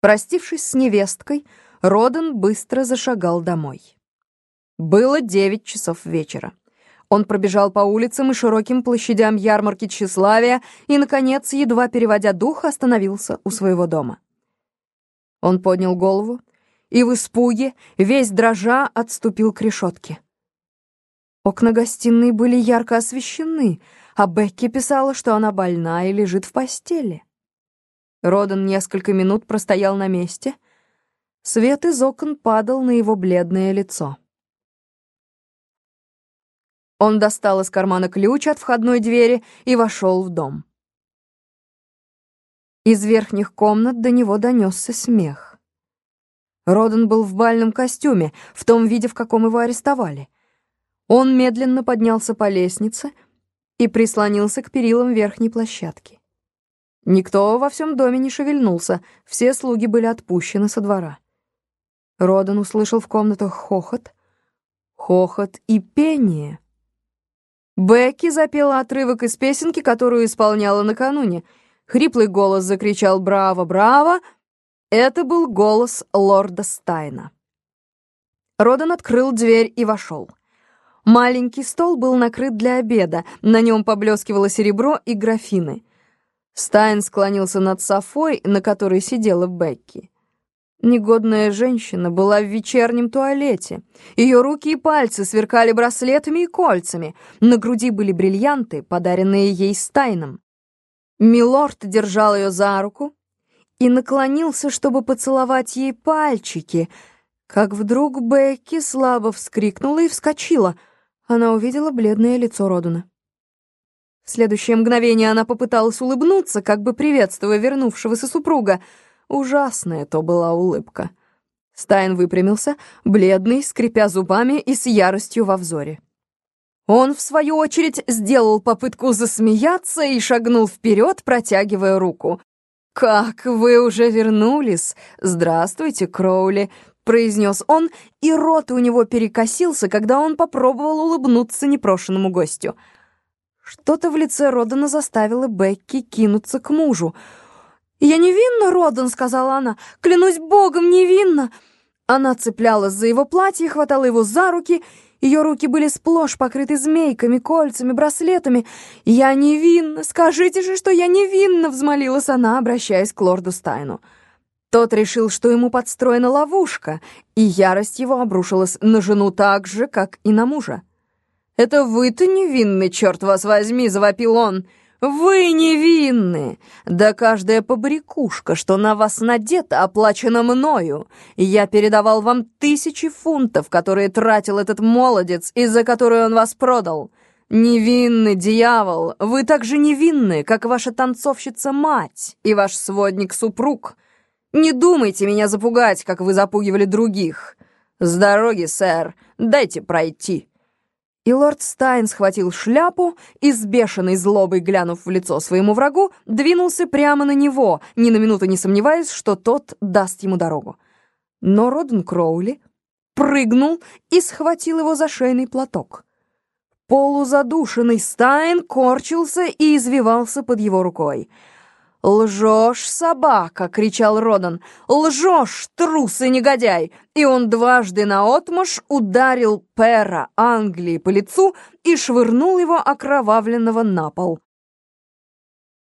Простившись с невесткой, Родан быстро зашагал домой. Было девять часов вечера. Он пробежал по улицам и широким площадям ярмарки тщеславия и, наконец, едва переводя дух, остановился у своего дома. Он поднял голову и в испуге, весь дрожа, отступил к решетке. Окна гостиной были ярко освещены, а Бекки писала, что она больна и лежит в постели. Родан несколько минут простоял на месте. Свет из окон падал на его бледное лицо. Он достал из кармана ключ от входной двери и вошел в дом. Из верхних комнат до него донесся смех. Родан был в бальном костюме, в том виде, в каком его арестовали. Он медленно поднялся по лестнице и прислонился к перилам верхней площадки. Никто во всем доме не шевельнулся, все слуги были отпущены со двора. Родан услышал в комнатах хохот, хохот и пение — Бекки запела отрывок из песенки, которую исполняла накануне. Хриплый голос закричал «Браво, браво!» Это был голос лорда Стайна. Родан открыл дверь и вошел. Маленький стол был накрыт для обеда, на нем поблескивало серебро и графины. Стайн склонился над Софой, на которой сидела Бекки. Негодная женщина была в вечернем туалете. Ее руки и пальцы сверкали браслетами и кольцами. На груди были бриллианты, подаренные ей Стайном. Милорд держал ее за руку и наклонился, чтобы поцеловать ей пальчики, как вдруг Бекки слабо вскрикнула и вскочила. Она увидела бледное лицо Родуна. В следующее мгновение она попыталась улыбнуться, как бы приветствуя вернувшегося супруга — Ужасная то была улыбка. Стайн выпрямился, бледный, скрипя зубами и с яростью во взоре. Он, в свою очередь, сделал попытку засмеяться и шагнул вперед, протягивая руку. «Как вы уже вернулись! Здравствуйте, Кроули!» — произнес он, и рот у него перекосился, когда он попробовал улыбнуться непрошенному гостю. Что-то в лице Родана заставило Бекки кинуться к мужу — «Я невинна, Родан», — сказала она. «Клянусь богом, невинна». Она цеплялась за его платье, хватала его за руки. Ее руки были сплошь покрыты змейками, кольцами, браслетами. «Я невинна! Скажите же, что я невинна!» — взмолилась она, обращаясь к лорду Стайну. Тот решил, что ему подстроена ловушка, и ярость его обрушилась на жену так же, как и на мужа. «Это вы-то невинный, черт вас возьми!» — завопил он. Вы невинны! Да каждая побрякушка, что на вас надета, оплачена мною. Я передавал вам тысячи фунтов, которые тратил этот молодец, из-за которой он вас продал. Невинный дьявол, вы так же невинны, как ваша танцовщица-мать и ваш сводник-супруг. Не думайте меня запугать, как вы запугивали других. С дороги, сэр, дайте пройти». И лорд Стайн схватил шляпу и, с бешеной злобой глянув в лицо своему врагу, двинулся прямо на него, ни на минуту не сомневаясь, что тот даст ему дорогу. Но Роден Кроули прыгнул и схватил его за шейный платок. Полузадушенный Стайн корчился и извивался под его рукой — «Лжешь, собака!» — кричал Родан. «Лжешь, трус и негодяй!» И он дважды наотмашь ударил пера Англии по лицу и швырнул его окровавленного на пол.